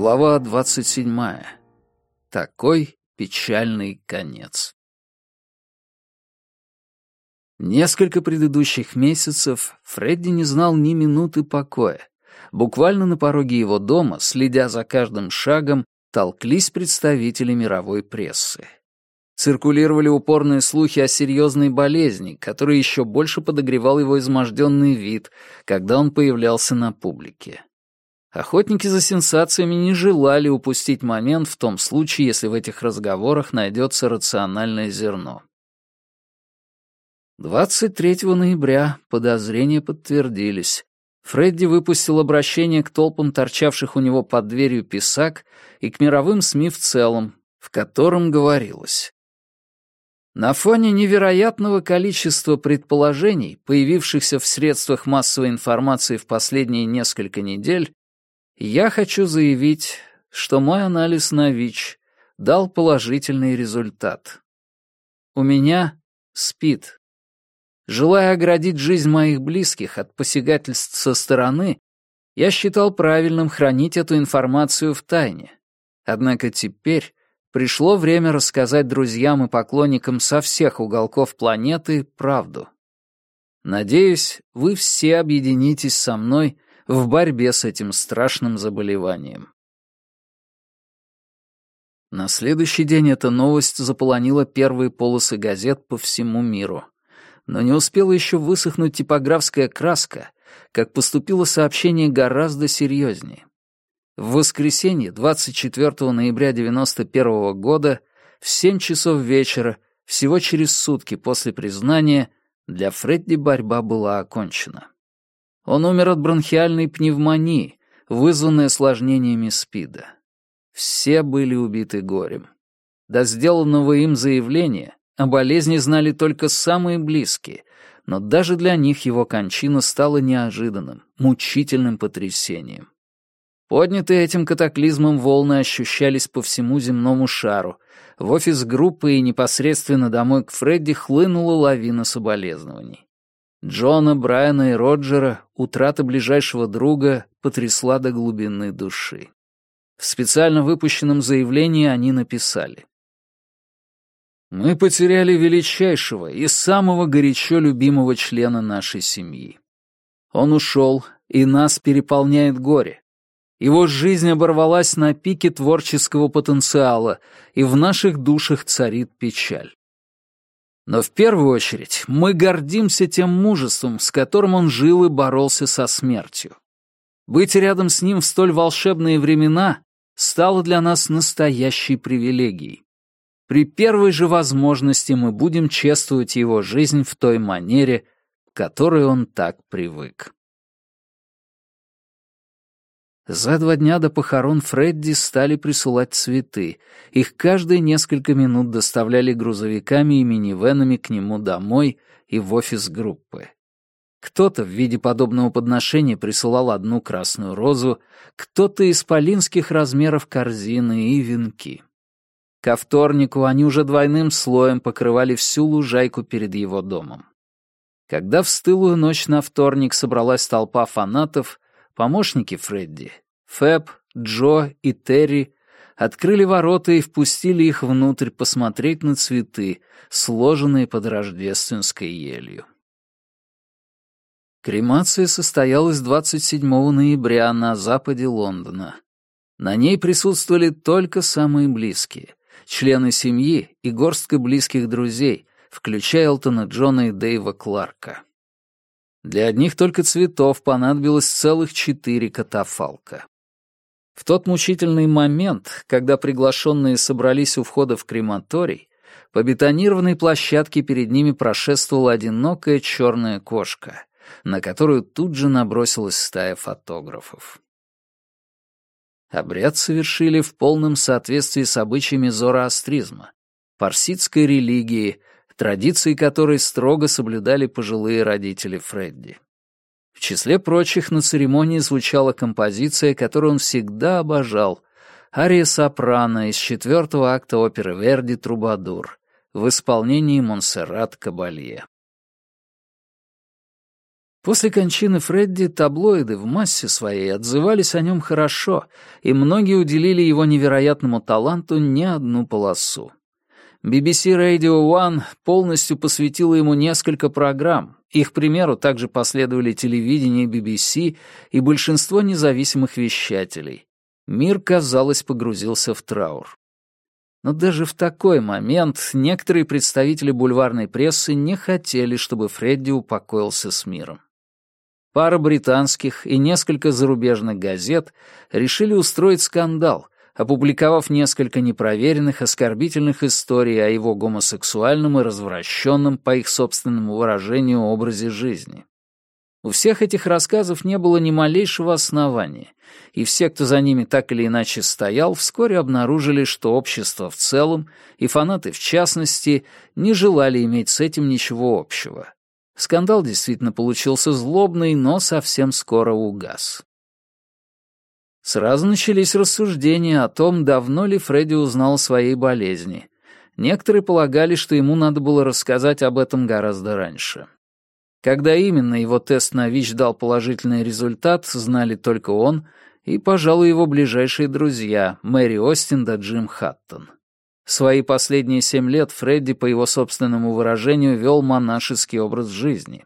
Глава 27. Такой печальный конец. Несколько предыдущих месяцев Фредди не знал ни минуты покоя. Буквально на пороге его дома, следя за каждым шагом, толклись представители мировой прессы. Циркулировали упорные слухи о серьезной болезни, которая еще больше подогревал его изможденный вид, когда он появлялся на публике. Охотники за сенсациями не желали упустить момент в том случае, если в этих разговорах найдется рациональное зерно. 23 ноября подозрения подтвердились. Фредди выпустил обращение к толпам торчавших у него под дверью писак и к мировым СМИ в целом, в котором говорилось. На фоне невероятного количества предположений, появившихся в средствах массовой информации в последние несколько недель, я хочу заявить, что мой анализ на ВИЧ дал положительный результат. У меня спит. Желая оградить жизнь моих близких от посягательств со стороны, я считал правильным хранить эту информацию в тайне. Однако теперь пришло время рассказать друзьям и поклонникам со всех уголков планеты правду. Надеюсь, вы все объединитесь со мной — в борьбе с этим страшным заболеванием. На следующий день эта новость заполонила первые полосы газет по всему миру. Но не успела еще высохнуть типографская краска, как поступило сообщение гораздо серьезнее. В воскресенье 24 ноября 1991 года в 7 часов вечера, всего через сутки после признания, для Фредди борьба была окончена. Он умер от бронхиальной пневмонии, вызванной осложнениями СПИДа. Все были убиты горем. До сделанного им заявления о болезни знали только самые близкие, но даже для них его кончина стала неожиданным, мучительным потрясением. Поднятые этим катаклизмом волны ощущались по всему земному шару. В офис группы и непосредственно домой к Фредди хлынула лавина соболезнований. Джона, Брайана и Роджера утрата ближайшего друга потрясла до глубины души. В специально выпущенном заявлении они написали. «Мы потеряли величайшего и самого горячо любимого члена нашей семьи. Он ушел, и нас переполняет горе. Его жизнь оборвалась на пике творческого потенциала, и в наших душах царит печаль. Но в первую очередь мы гордимся тем мужеством, с которым он жил и боролся со смертью. Быть рядом с ним в столь волшебные времена стало для нас настоящей привилегией. При первой же возможности мы будем чествовать его жизнь в той манере, к которой он так привык. За два дня до похорон Фредди стали присылать цветы. Их каждые несколько минут доставляли грузовиками и минивенами к нему домой и в офис группы. Кто-то в виде подобного подношения присылал одну красную розу, кто-то из полинских размеров корзины и венки. Ко вторнику они уже двойным слоем покрывали всю лужайку перед его домом. Когда в стылую ночь на вторник собралась толпа фанатов — Помощники Фредди, Фэб, Джо и Терри открыли ворота и впустили их внутрь посмотреть на цветы, сложенные под рождественской елью. Кремация состоялась 27 ноября на западе Лондона. На ней присутствовали только самые близкие — члены семьи и горстка близких друзей, включая Элтона Джона и Дэйва Кларка. Для одних только цветов понадобилось целых четыре катафалка. В тот мучительный момент, когда приглашенные собрались у входа в крематорий, по бетонированной площадке перед ними прошествовала одинокая черная кошка, на которую тут же набросилась стая фотографов. Обряд совершили в полном соответствии с обычаями зороастризма, парсидской религии, традиции которой строго соблюдали пожилые родители Фредди. В числе прочих на церемонии звучала композиция, которую он всегда обожал, ария сопрано из четвертого акта оперы Верди «Трубадур» в исполнении Монсеррат Кабалье. После кончины Фредди таблоиды в массе своей отзывались о нем хорошо, и многие уделили его невероятному таланту не одну полосу. BBC Radio One полностью посвятила ему несколько программ. Их примеру также последовали телевидение BBC и большинство независимых вещателей. Мир, казалось, погрузился в траур. Но даже в такой момент некоторые представители бульварной прессы не хотели, чтобы Фредди упокоился с миром. Пара британских и несколько зарубежных газет решили устроить скандал — опубликовав несколько непроверенных, оскорбительных историй о его гомосексуальном и развращенном, по их собственному выражению, образе жизни. У всех этих рассказов не было ни малейшего основания, и все, кто за ними так или иначе стоял, вскоре обнаружили, что общество в целом, и фанаты в частности, не желали иметь с этим ничего общего. Скандал действительно получился злобный, но совсем скоро угас. Сразу начались рассуждения о том, давно ли Фредди узнал о своей болезни. Некоторые полагали, что ему надо было рассказать об этом гораздо раньше. Когда именно его тест на ВИЧ дал положительный результат, знали только он и, пожалуй, его ближайшие друзья Мэри Остин да Джим Хаттон. Свои последние семь лет Фредди, по его собственному выражению, вел монашеский образ жизни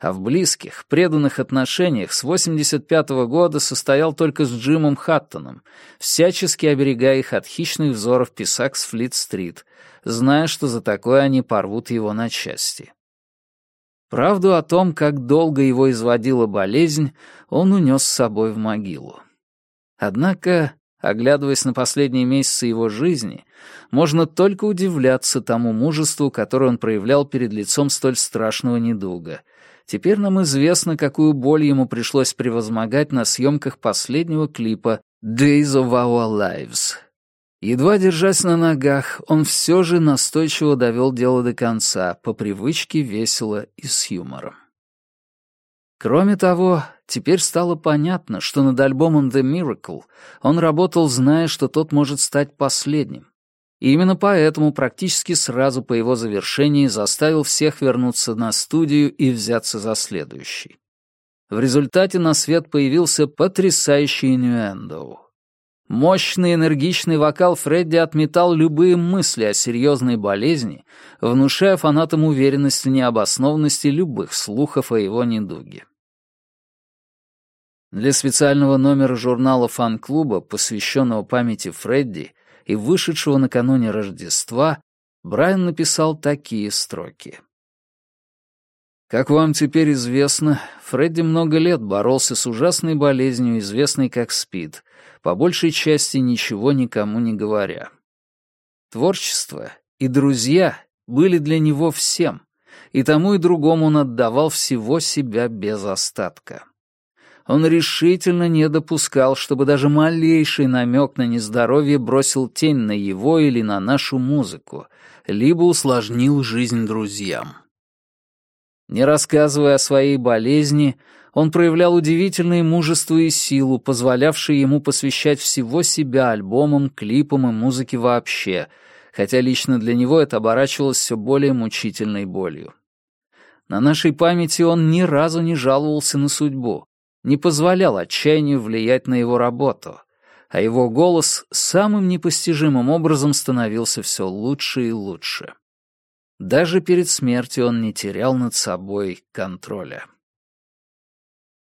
а в близких, преданных отношениях с 85 -го года состоял только с Джимом Хаттоном, всячески оберегая их от хищных взоров писак с Флит-стрит, зная, что за такое они порвут его на части. Правду о том, как долго его изводила болезнь, он унес с собой в могилу. Однако, оглядываясь на последние месяцы его жизни, можно только удивляться тому мужеству, которое он проявлял перед лицом столь страшного недуга — Теперь нам известно, какую боль ему пришлось превозмогать на съемках последнего клипа «Days of Our Lives». Едва держась на ногах, он все же настойчиво довел дело до конца, по привычке весело и с юмором. Кроме того, теперь стало понятно, что над альбомом «The Miracle» он работал, зная, что тот может стать последним, и именно поэтому практически сразу по его завершении заставил всех вернуться на студию и взяться за следующий. В результате на свет появился потрясающий инюэндоу. Мощный энергичный вокал Фредди отметал любые мысли о серьезной болезни, внушая фанатам уверенность в необоснованности любых слухов о его недуге. Для специального номера журнала фан-клуба, посвященного памяти Фредди, и вышедшего накануне Рождества, Брайан написал такие строки. Как вам теперь известно, Фредди много лет боролся с ужасной болезнью, известной как СПИД, по большей части ничего никому не говоря. Творчество и друзья были для него всем, и тому и другому он отдавал всего себя без остатка он решительно не допускал, чтобы даже малейший намек на нездоровье бросил тень на его или на нашу музыку, либо усложнил жизнь друзьям. Не рассказывая о своей болезни, он проявлял удивительное мужество и силу, позволявшие ему посвящать всего себя альбомам, клипам и музыке вообще, хотя лично для него это оборачивалось все более мучительной болью. На нашей памяти он ни разу не жаловался на судьбу не позволял отчаянию влиять на его работу, а его голос самым непостижимым образом становился все лучше и лучше. Даже перед смертью он не терял над собой контроля.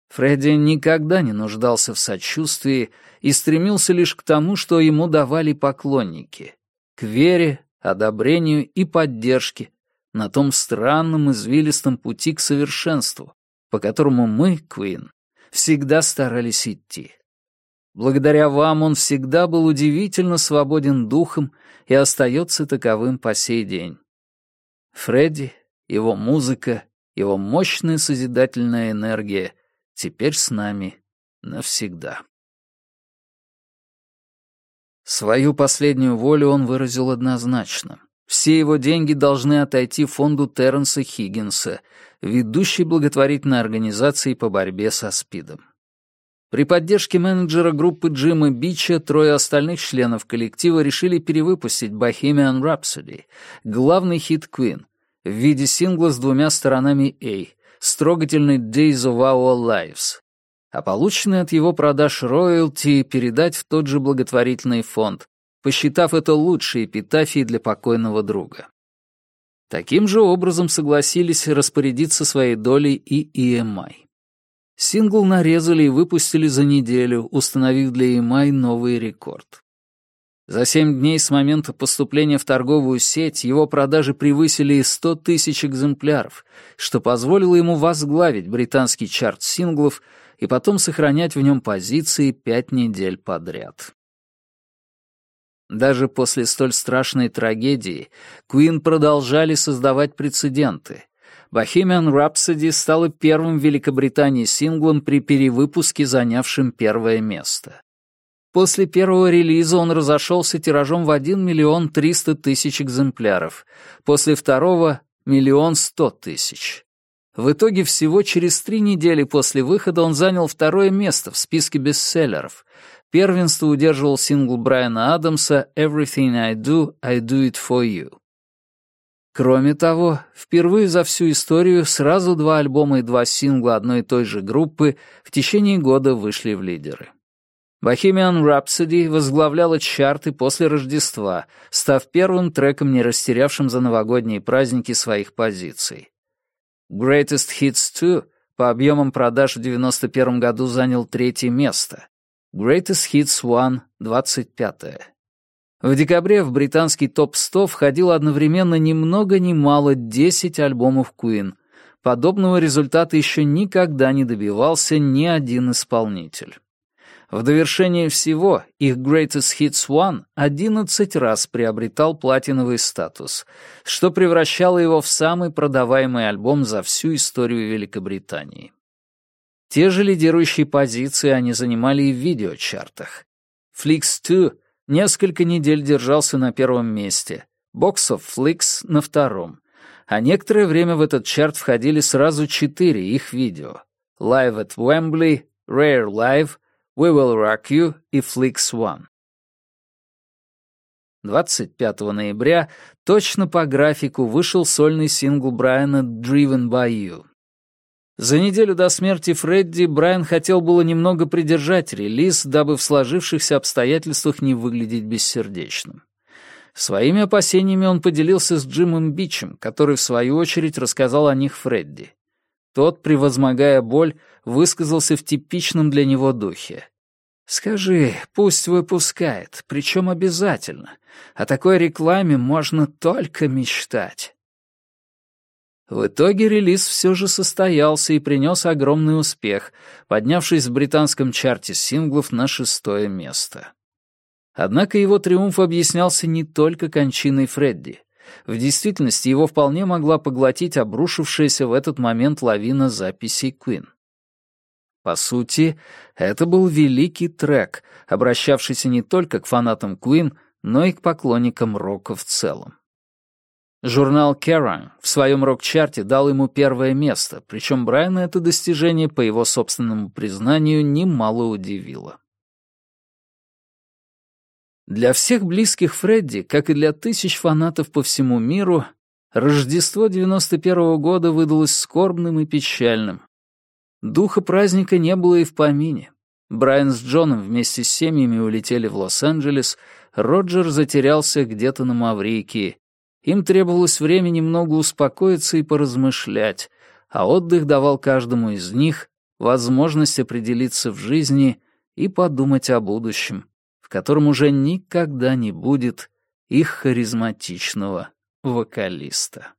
Фредди никогда не нуждался в сочувствии и стремился лишь к тому, что ему давали поклонники, к вере, одобрению и поддержке на том странном извилистом пути к совершенству, по которому мы, Квин всегда старались идти. Благодаря вам он всегда был удивительно свободен духом и остается таковым по сей день. Фредди, его музыка, его мощная созидательная энергия теперь с нами навсегда. Свою последнюю волю он выразил однозначно. Все его деньги должны отойти фонду Терренса Хиггинса, ведущей благотворительной организации по борьбе со СПИДом. При поддержке менеджера группы Джима Бича трое остальных членов коллектива решили перевыпустить Bohemian Rhapsody, главный хит Queen, в виде сингла с двумя сторонами A, с трогательной Days of Our Lives, а полученные от его продаж роялти передать в тот же благотворительный фонд, посчитав это лучшей эпитафией для покойного друга. Таким же образом согласились распорядиться своей долей и EMI. Сингл нарезали и выпустили за неделю, установив для EMI новый рекорд. За семь дней с момента поступления в торговую сеть его продажи превысили 100 тысяч экземпляров, что позволило ему возглавить британский чарт синглов и потом сохранять в нем позиции пять недель подряд. Даже после столь страшной трагедии Куин продолжали создавать прецеденты. «Bohemian Rhapsody» стала первым в Великобритании синглом при перевыпуске, занявшим первое место. После первого релиза он разошелся тиражом в 1 миллион 300 тысяч экземпляров, после второго — миллион 100 тысяч. В итоге всего через три недели после выхода он занял второе место в списке бестселлеров, Первенство удерживал сингл Брайана Адамса «Everything I do, I do it for you». Кроме того, впервые за всю историю сразу два альбома и два сингла одной и той же группы в течение года вышли в лидеры. «Bohemian Rhapsody» возглавляла чарты после Рождества, став первым треком, не растерявшим за новогодние праздники своих позиций. «Greatest Hits 2» по объемам продаж в 1991 году занял третье место, Greatest Hits One, 25. В декабре в британский топ-100 входило одновременно ни много ни мало 10 альбомов Queen. Подобного результата еще никогда не добивался ни один исполнитель. В довершение всего их Greatest Hits 1 11 раз приобретал платиновый статус, что превращало его в самый продаваемый альбом за всю историю Великобритании. Те же лидирующие позиции они занимали и в видеочартах. Flix 2 несколько недель держался на первом месте, Box of Flix на втором, а некоторое время в этот чарт входили сразу четыре их видео — Live at Wembley, Rare Live, We Will Rock You и Flix One. 25 ноября точно по графику вышел сольный сингл Брайана «Driven by You». За неделю до смерти Фредди Брайан хотел было немного придержать релиз, дабы в сложившихся обстоятельствах не выглядеть бессердечным. Своими опасениями он поделился с Джимом Бичем, который, в свою очередь, рассказал о них Фредди. Тот, превозмогая боль, высказался в типичном для него духе. «Скажи, пусть выпускает, причем обязательно. О такой рекламе можно только мечтать». В итоге релиз все же состоялся и принес огромный успех, поднявшись в британском чарте синглов на шестое место. Однако его триумф объяснялся не только кончиной Фредди. В действительности его вполне могла поглотить обрушившаяся в этот момент лавина записей Куин. По сути, это был великий трек, обращавшийся не только к фанатам Куин, но и к поклонникам рока в целом. Журнал Kerrang в своем рок-чарте дал ему первое место, причем Брайана это достижение, по его собственному признанию, немало удивило. Для всех близких Фредди, как и для тысяч фанатов по всему миру, Рождество 91 -го года выдалось скорбным и печальным. Духа праздника не было и в помине. Брайан с Джоном вместе с семьями улетели в Лос-Анджелес, Роджер затерялся где-то на Маврикии, им требовалось время немного успокоиться и поразмышлять, а отдых давал каждому из них возможность определиться в жизни и подумать о будущем, в котором уже никогда не будет их харизматичного вокалиста.